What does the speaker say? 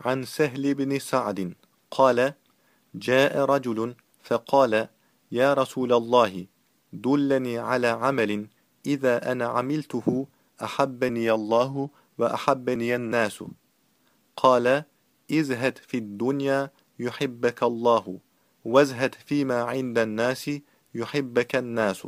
عن سهل بن سعد قال جاء رجل فقال يا رسول الله دلني على عمل إذا أنا عملته أحبني الله وأحبني الناس. قال ازهد في الدنيا يحبك الله وازهد فيما عند الناس يحبك الناس.